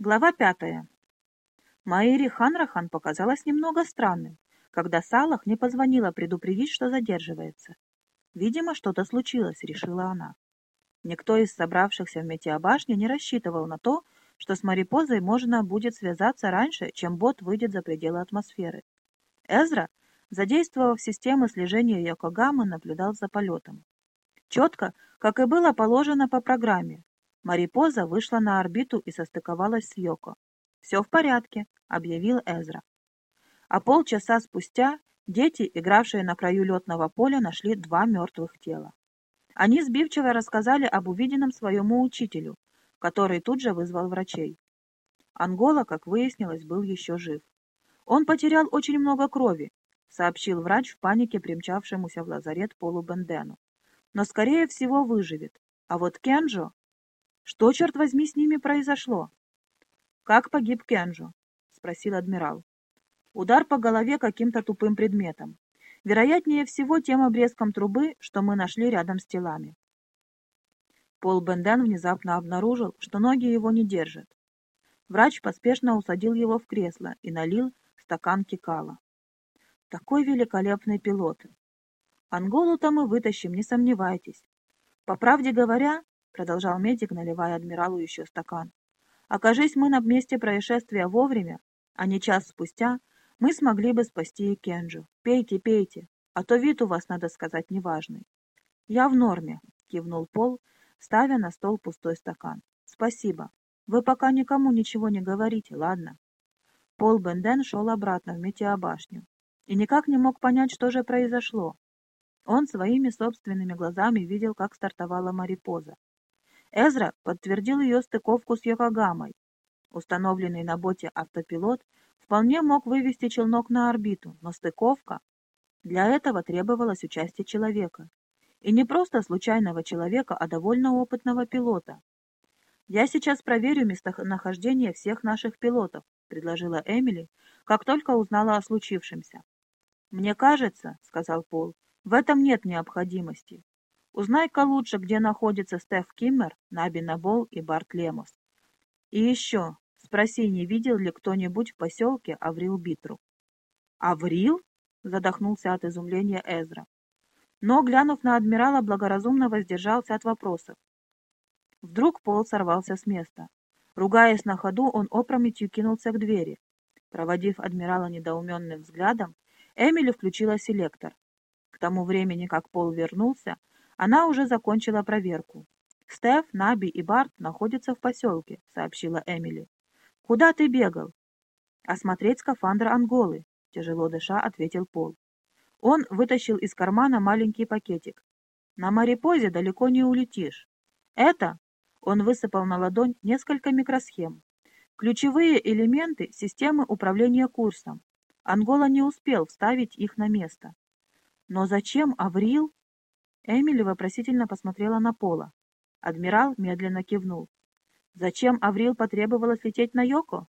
Глава пятая. Маири Ханрахан показалось немного странным, когда Салах не позвонила предупредить, что задерживается. Видимо, что-то случилось, решила она. Никто из собравшихся в метеобашне не рассчитывал на то, что с Марипозой можно будет связаться раньше, чем бот выйдет за пределы атмосферы. Эзра, задействовав системы слежения Йокогамы, наблюдал за полетом. Четко, как и было положено по программе, Марипоза вышла на орбиту и состыковалась с Йоко. «Все в порядке», — объявил Эзра. А полчаса спустя дети, игравшие на краю летного поля, нашли два мертвых тела. Они сбивчиво рассказали об увиденном своему учителю, который тут же вызвал врачей. Ангола, как выяснилось, был еще жив. «Он потерял очень много крови», — сообщил врач в панике примчавшемуся в лазарет Полу Бендену. «Но, скорее всего, выживет. А вот Кенджо что, черт возьми, с ними произошло? Как погиб Кенджо? Спросил адмирал. Удар по голове каким-то тупым предметом. Вероятнее всего тем обрезком трубы, что мы нашли рядом с телами. Пол Бенден внезапно обнаружил, что ноги его не держат. Врач поспешно усадил его в кресло и налил стакан кикала. Такой великолепный пилот. Анголу-то мы вытащим, не сомневайтесь. По правде говоря, продолжал медик, наливая адмиралу еще стакан. Окажись мы на месте происшествия вовремя, а не час спустя, мы смогли бы спасти Кенджу. Пейте, пейте, а то вид у вас, надо сказать, неважный. Я в норме, кивнул Пол, ставя на стол пустой стакан. Спасибо. Вы пока никому ничего не говорите, ладно? Пол Бенден шел обратно в метеобашню и никак не мог понять, что же произошло. Он своими собственными глазами видел, как стартовала Марипоза. Эзра подтвердил ее стыковку с Йокогамой. Установленный на боте автопилот вполне мог вывести челнок на орбиту, но стыковка... Для этого требовалось участие человека. И не просто случайного человека, а довольно опытного пилота. «Я сейчас проверю местонахождение всех наших пилотов», — предложила Эмили, как только узнала о случившемся. «Мне кажется», — сказал Пол, — «в этом нет необходимости. Узнай-ка лучше, где находятся Стеф Киммер, Наби Набол и Барт Лемос. И еще, спроси, не видел ли кто-нибудь в поселке Аврил Битру. «Аврил?» — задохнулся от изумления Эзра. Но, глянув на адмирала, благоразумно воздержался от вопросов. Вдруг Пол сорвался с места. Ругаясь на ходу, он опрометью кинулся к двери. Проводив адмирала недоуменным взглядом, Эмили включила селектор. К тому времени, как Пол вернулся, она уже закончила проверку. «Стеф, Наби и Барт находятся в поселке», — сообщила Эмили. «Куда ты бегал?» «Осмотреть скафандр Анголы», — тяжело дыша ответил Пол. Он вытащил из кармана маленький пакетик. «На Марипозе далеко не улетишь. Это...» — он высыпал на ладонь несколько микросхем. «Ключевые элементы системы управления курсом. Ангола не успел вставить их на место». «Но зачем Аврил?» Эмили вопросительно посмотрела на Пола. Адмирал медленно кивнул. «Зачем Аврил потребовалось лететь на Йоко?»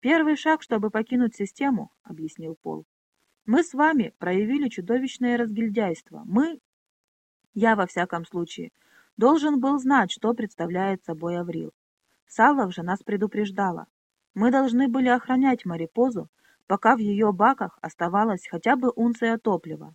«Первый шаг, чтобы покинуть систему», — объяснил Пол. «Мы с вами проявили чудовищное разгильдяйство. Мы...» «Я, во всяком случае, должен был знать, что представляет собой Аврил. Салах же нас предупреждала. Мы должны были охранять Марипозу, пока в ее баках оставалась хотя бы унция топлива.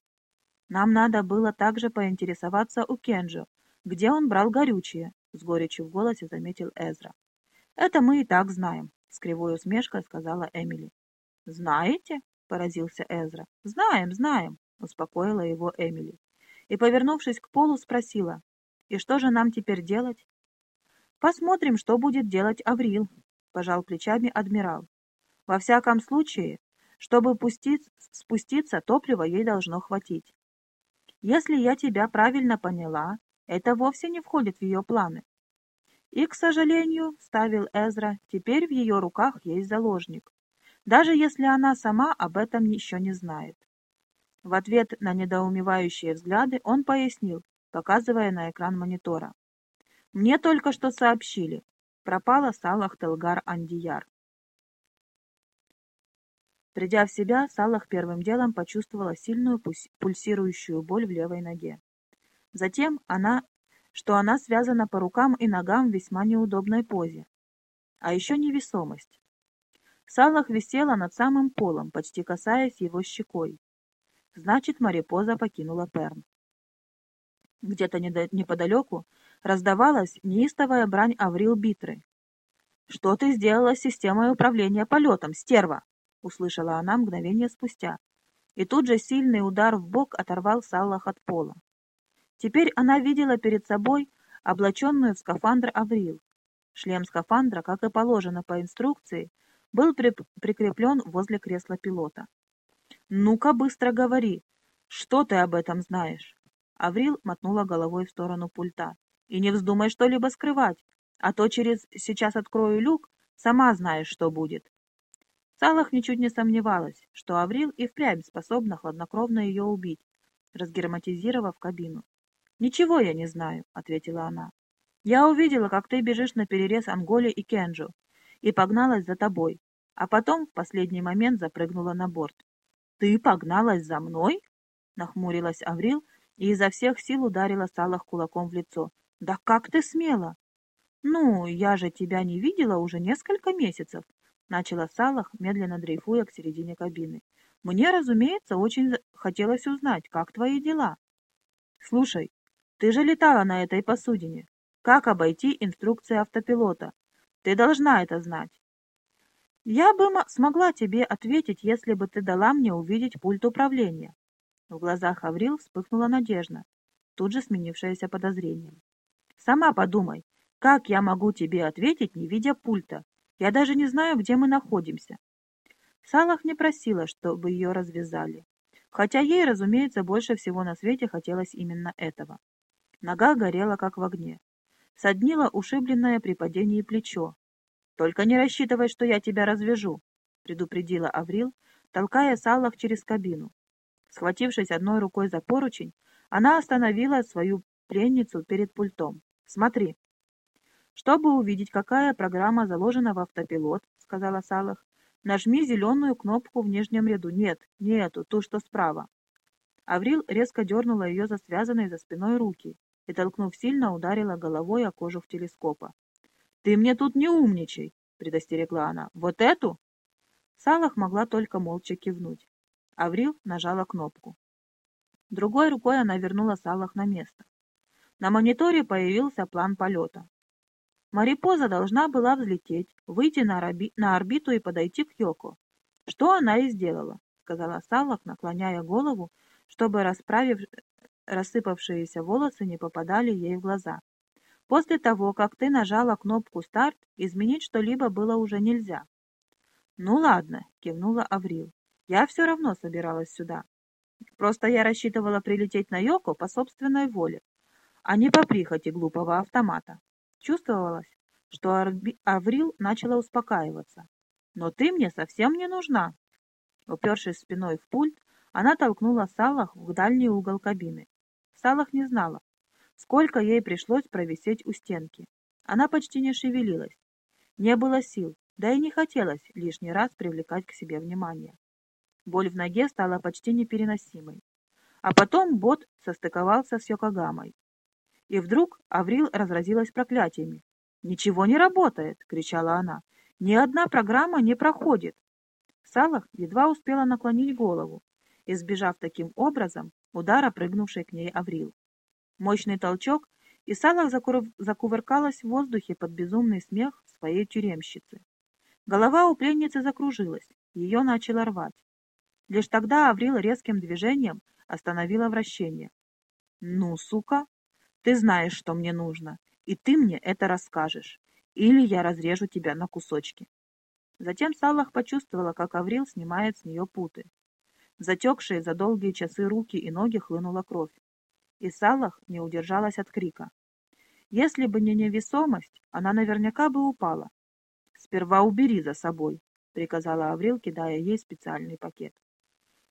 Нам надо было также поинтересоваться у Кенджо, где он брал горючее, — с горечью в голосе заметил Эзра. — Это мы и так знаем, — с кривой усмешкой сказала Эмили. — Знаете? — поразился Эзра. — Знаем, знаем, — успокоила его Эмили. И, повернувшись к Полу, спросила, — И что же нам теперь делать? — Посмотрим, что будет делать Аврил, — пожал плечами адмирал. Во всяком случае, чтобы пустить, спуститься, топлива ей должно хватить. Если я тебя правильно поняла, это вовсе не входит в ее планы. И, к сожалению, ставил Эзра, теперь в ее руках есть заложник, даже если она сама об этом еще не знает. В ответ на недоумевающие взгляды он пояснил, показывая на экран монитора. «Мне только что сообщили. Пропала Салах Телгар Андияр. Придя в себя, Салах первым делом почувствовала сильную пульсирующую боль в левой ноге. Затем она, что она связана по рукам и ногам в весьма неудобной позе. а еще невесомость. Салах висела над самым полом, почти касаясь его щекой. Значит, Марипоза покинула Перн. Где-то неподалеку раздавалась неистовая брань Аврил Битры. «Что ты сделала с системой управления полетом, стерва?» — услышала она мгновение спустя. И тут же сильный удар в бок оторвал Саллах от пола. Теперь она видела перед собой облаченную в скафандр Аврил. Шлем скафандра, как и положено по инструкции, был при прикреплен возле кресла пилота. «Ну-ка, быстро говори! Что ты об этом знаешь?» Аврил мотнула головой в сторону пульта. «И не вздумай что-либо скрывать, а то через «сейчас открою люк» сама знаешь, что будет». Салах ничуть не сомневалась, что Аврил и впрямь способна хладнокровно ее убить, разгерматизировав кабину. «Ничего я не знаю», — ответила она. «Я увидела, как ты бежишь на перерез Анголе и Кенджу, и погналась за тобой, а потом в последний момент запрыгнула на борт. «Ты погналась за мной?» — нахмурилась Аврил и изо всех сил ударила Салах кулаком в лицо. «Да как ты смела?» «Ну, я же тебя не видела уже несколько месяцев», — начала Салах, медленно дрейфуя к середине кабины. «Мне, разумеется, очень хотелось узнать, как твои дела». «Слушай, ты же летала на этой посудине. Как обойти инструкции автопилота? Ты должна это знать. Я бы смогла тебе ответить, если бы ты дала мне увидеть пульт управления. В глазах Аврил вспыхнула надежда, тут же сменившаяся подозрением. Сама подумай, как я могу тебе ответить, не видя пульта? Я даже не знаю, где мы находимся. Салах не просила, чтобы ее развязали, хотя ей, разумеется, больше всего на свете хотелось именно этого. Нога горела, как в огне соднило ушибленное при падении плечо. «Только не рассчитывай, что я тебя развяжу», — предупредила Аврил, толкая Саллах через кабину. Схватившись одной рукой за поручень, она остановила свою пленницу перед пультом. «Смотри». «Чтобы увидеть, какая программа заложена в автопилот», — сказала Салах, — «нажми зеленую кнопку в нижнем ряду. Нет, не эту, ту, что справа». Аврил резко дернула ее за связанные за спиной руки и, толкнув сильно, ударила головой о кожух телескопа. «Ты мне тут не умничай!» — предостерегла она. «Вот эту?» Салах могла только молча кивнуть. Аврил нажала кнопку. Другой рукой она вернула Салах на место. На мониторе появился план полета. Марипоза должна была взлететь, выйти на, орби... на орбиту и подойти к Йоко. Что она и сделала, сказала Салах, наклоняя голову, чтобы, расправив рассыпавшиеся волосы не попадали ей в глаза. После того, как ты нажала кнопку «Старт», изменить что-либо было уже нельзя. «Ну ладно», — кивнула Аврил. «Я все равно собиралась сюда. Просто я рассчитывала прилететь на Йоко по собственной воле, а не по прихоти глупого автомата». Чувствовалось, что Аврил начала успокаиваться. «Но ты мне совсем не нужна». Упершись спиной в пульт, она толкнула Салах в дальний угол кабины. Салах не знала, сколько ей пришлось провисеть у стенки. Она почти не шевелилась. Не было сил, да и не хотелось лишний раз привлекать к себе внимание. Боль в ноге стала почти непереносимой. А потом бот состыковался с Йокогамой. И вдруг Аврил разразилась проклятиями. «Ничего не работает!» — кричала она. «Ни одна программа не проходит!» Салах едва успела наклонить голову, избежав таким образом удара прыгнувшей к ней Аврил. Мощный толчок, и Салах закувыркалась в воздухе под безумный смех своей тюремщицы. Голова у пленницы закружилась, ее начало рвать. Лишь тогда Аврил резким движением остановила вращение. «Ну, сука, ты знаешь, что мне нужно, и ты мне это расскажешь, или я разрежу тебя на кусочки». Затем Салах почувствовала, как Аврил снимает с нее путы затекшие за долгие часы руки и ноги хлынула кровь. И Салах не удержалась от крика. Если бы не невесомость, она наверняка бы упала. «Сперва убери за собой», — приказала Аврил, кидая ей специальный пакет.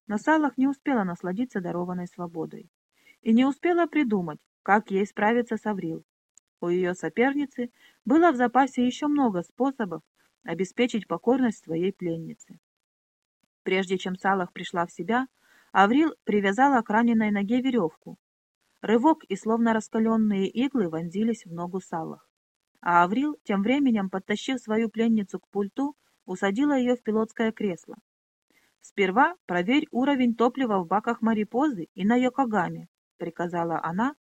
Но Салах не успела насладиться дарованной свободой. И не успела придумать, как ей справиться с Аврил. У ее соперницы было в запасе еще много способов обеспечить покорность своей пленницы. Прежде чем Салах пришла в себя, Аврил привязала к раненой ноге веревку. Рывок и словно раскаленные иглы вонзились в ногу Салах. а Аврил, тем временем, подтащив свою пленницу к пульту, усадила ее в пилотское кресло. «Сперва проверь уровень топлива в баках Марипозы и на Йокогаме», — приказала она,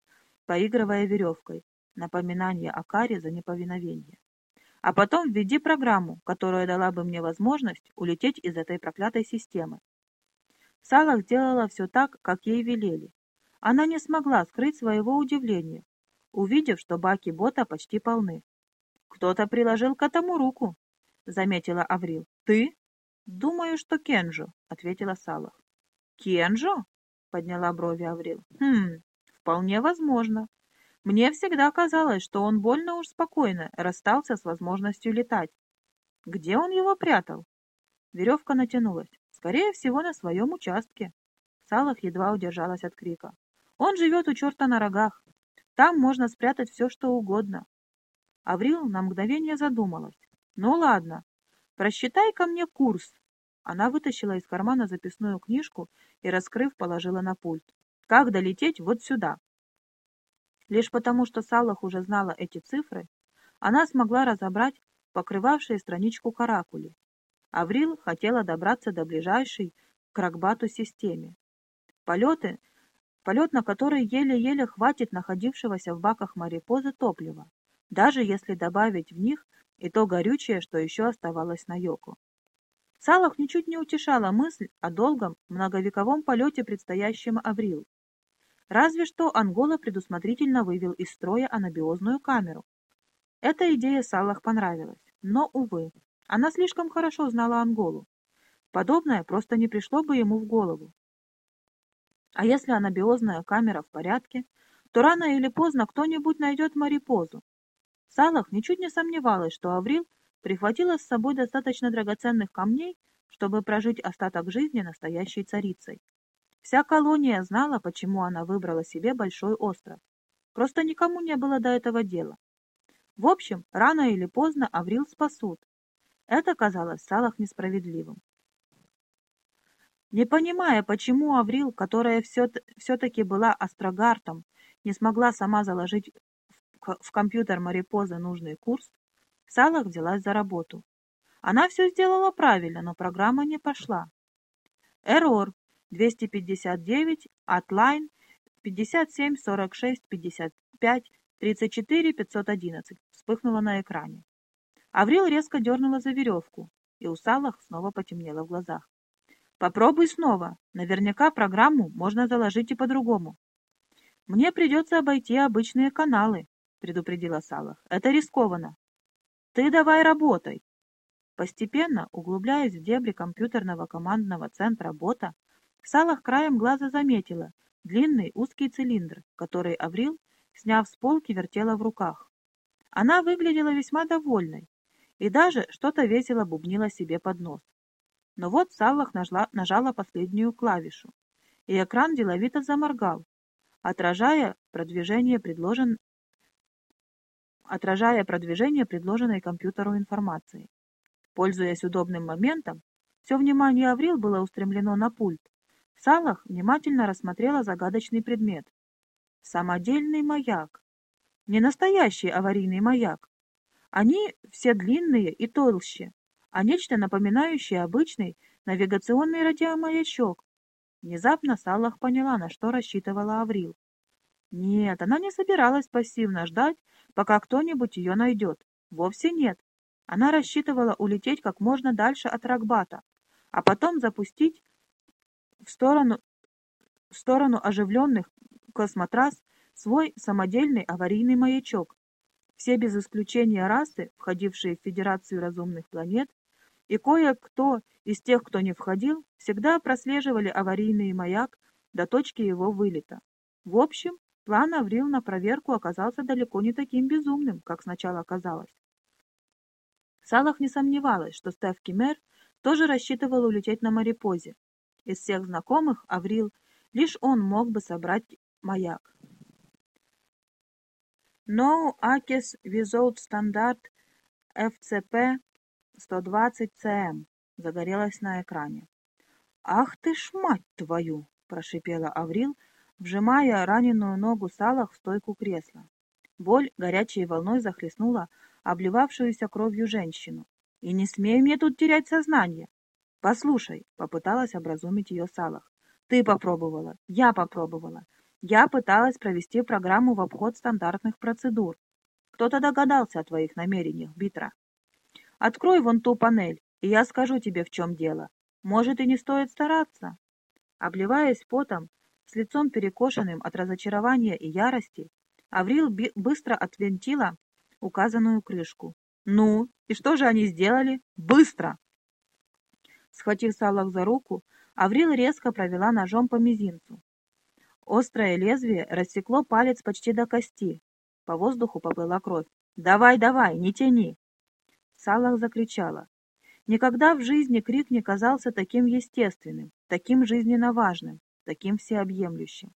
поигрывая веревкой, напоминание о каре за неповиновение. «А потом введи программу, которая дала бы мне возможность улететь из этой проклятой системы». Салах делала все так, как ей велели. Она не смогла скрыть своего удивления, увидев, что баки бота почти полны. «Кто-то приложил к этому руку», — заметила Аврил. «Ты?» «Думаю, что Кенжо», — ответила Салах. «Кенжо?» — подняла брови Аврил. «Хм, вполне возможно. Мне всегда казалось, что он больно уж спокойно расстался с возможностью летать. Где он его прятал?» Веревка натянулась. Скорее всего, на своем участке. Салах едва удержалась от крика. «Он живет у черта на рогах. Там можно спрятать все, что угодно». Аврил на мгновение задумалась. «Ну ладно, просчитай ко мне курс». Она вытащила из кармана записную книжку и, раскрыв, положила на пульт. «Как долететь вот сюда?» Лишь потому, что Салах уже знала эти цифры, она смогла разобрать покрывавшие страничку каракули. Аврил хотела добраться до ближайшей к Ракбату системе. Полеты, полет на который еле-еле хватит находившегося в баках морепозы топлива, даже если добавить в них и то горючее, что еще оставалось на Йоку. Салах ничуть не утешала мысль о долгом, многовековом полете, предстоящем Аврил. Разве что Ангола предусмотрительно вывел из строя анабиозную камеру. Эта идея Салах понравилась, но, увы, она слишком хорошо знала Анголу. Подобное просто не пришло бы ему в голову. А если анабиозная камера в порядке, то рано или поздно кто-нибудь найдет Марипозу, Салах ничуть не сомневалась, что Аврил прихватила с собой достаточно драгоценных камней, чтобы прожить остаток жизни настоящей царицей. Вся колония знала, почему она выбрала себе большой остров. Просто никому не было до этого дела. В общем, рано или поздно Аврил спасут. Это казалось Салах несправедливым. Не понимая, почему Аврил, которая все-таки была астрогартом, не смогла сама заложить в компьютер Марипоза нужный курс, Салах взялась за работу. Она все сделала правильно, но программа не пошла. Error 259, Atline 57 46 55 34 511 вспыхнула на экране. Аврил резко дернула за веревку, и у Салах снова потемнело в глазах. «Попробуй снова. Наверняка программу можно заложить и по-другому. Мне придется обойти обычные каналы, предупредила Салах. «Это рискованно. Ты давай работай!» Постепенно, углубляясь в дебри компьютерного командного центра бота, Салах краем глаза заметила длинный узкий цилиндр, который Аврил, сняв с полки, вертела в руках. Она выглядела весьма довольной и даже что-то весело бубнила себе под нос. Но вот Салах нажала, нажала последнюю клавишу, и экран деловито заморгал, отражая продвижение предложен, отражая продвижение предложенной компьютеру информации. Пользуясь удобным моментом, все внимание Аврил было устремлено на пульт. Салах внимательно рассмотрела загадочный предмет. Самодельный маяк. Не настоящий аварийный маяк. Они все длинные и толще, а нечто напоминающее обычный навигационный радиомаячок. Внезапно Салах поняла, на что рассчитывала Аврил. Нет, она не собиралась пассивно ждать, пока кто-нибудь ее найдет. Вовсе нет. Она рассчитывала улететь как можно дальше от Ракбата, а потом запустить в сторону, в сторону оживленных космотрасс свой самодельный аварийный маячок. Все без исключения расы, входившие в Федерацию разумных планет, и кое-кто из тех, кто не входил, всегда прослеживали аварийный маяк до точки его вылета. В общем, План Аврил на проверку оказался далеко не таким безумным, как сначала казалось. Салах не сомневалась, что Стеф Кимер тоже рассчитывал улететь на Марипозе. Из всех знакомых Аврил лишь он мог бы собрать маяк. No Акис Without Standard FCP 120CM загорелась на экране. «Ах ты ж мать твою!» – прошипела Аврил, вжимая раненую ногу Салах в стойку кресла. Боль горячей волной захлестнула обливавшуюся кровью женщину. «И не смей мне тут терять сознание!» «Послушай», — попыталась образумить ее Салах, — «ты попробовала, я попробовала. Я пыталась провести программу в обход стандартных процедур. Кто-то догадался о твоих намерениях, Битра. Открой вон ту панель, и я скажу тебе, в чем дело. Может, и не стоит стараться?» Обливаясь потом, с лицом перекошенным от разочарования и ярости, Аврил быстро отвинтила указанную крышку. «Ну, и что же они сделали? Быстро!» Схватив Салах за руку, Аврил резко провела ножом по мизинцу. Острое лезвие рассекло палец почти до кости. По воздуху поплыла кровь. «Давай, давай, не тяни!» Салах закричала. Никогда в жизни крик не казался таким естественным, таким жизненно важным, таким всеобъемлющим.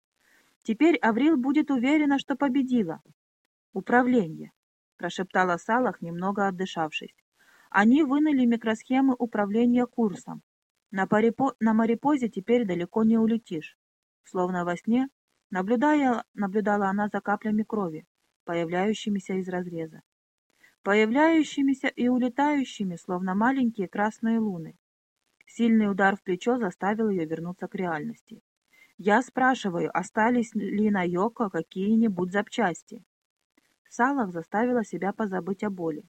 Теперь Аврил будет уверена, что победила. «Управление», — прошептала Салах, немного отдышавшись. Они вынули микросхемы управления курсом. На, парипо... на Марипозе теперь далеко не улетишь. Словно во сне, наблюдая... наблюдала она за каплями крови, появляющимися из разреза появляющимися и улетающими, словно маленькие красные луны. Сильный удар в плечо заставил ее вернуться к реальности. «Я спрашиваю, остались ли на Йоко какие-нибудь запчасти?» Салах заставила себя позабыть о боли.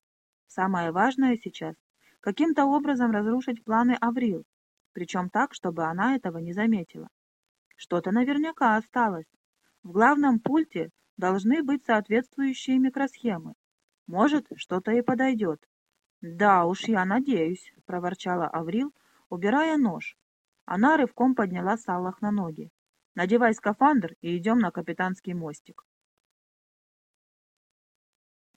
Самое важное сейчас — каким-то образом разрушить планы Аврил, причем так, чтобы она этого не заметила. Что-то наверняка осталось. В главном пульте должны быть соответствующие микросхемы. Может, что-то и подойдет. Да уж, я надеюсь, проворчала Аврил, убирая нож. Она рывком подняла Саллах на ноги. Надевай скафандр и идем на капитанский мостик.